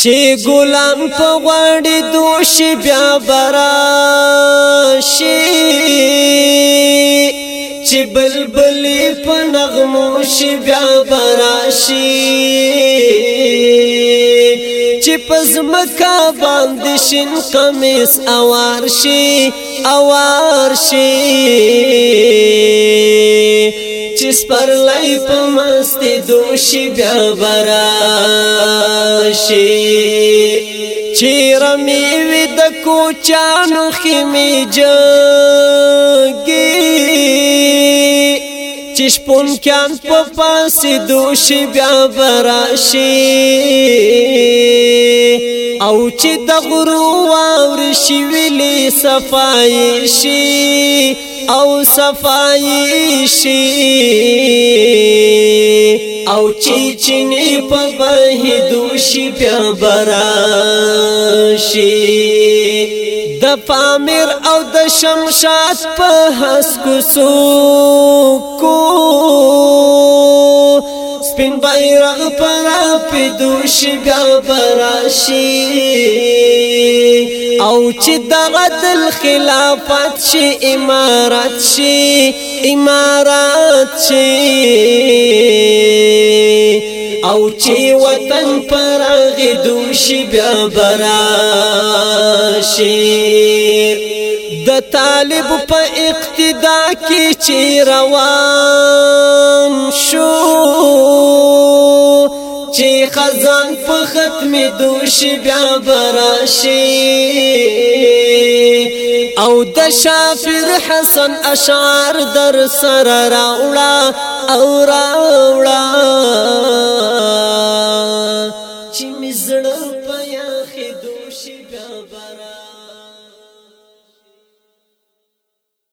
چې ګلام په غړې دوش بیا برا شي چې بلبل په نغمو شي بیا برا شي چې پزمکا باندې شین قمیص اوار شي اوار شي چې سپرلای په مستي دوشي بیا برا شي چې رمي وي د کوچانو خمي جګي چې شپون کان په پاسي دوشي بیا برا شي او چې د غرو واور شي ویلې صفای شي او صفای شي او چې چینه په به دوشي بیا برا شي د پامیر او د شمشاد په حس کو سو کو سپین بیرغ پرا پی دوشگا براشی او چې دغت الخلافت شي امارت شي امارت شي او چې وطن پرغ دوشي بیا براشي د طالب په اقتدا کې چې روان دی خزان په ختم دوش بیا براشي او د شافر حسن اشعار در سر راوړه او راوړه چې مزړه په یخ دوش بیا براشي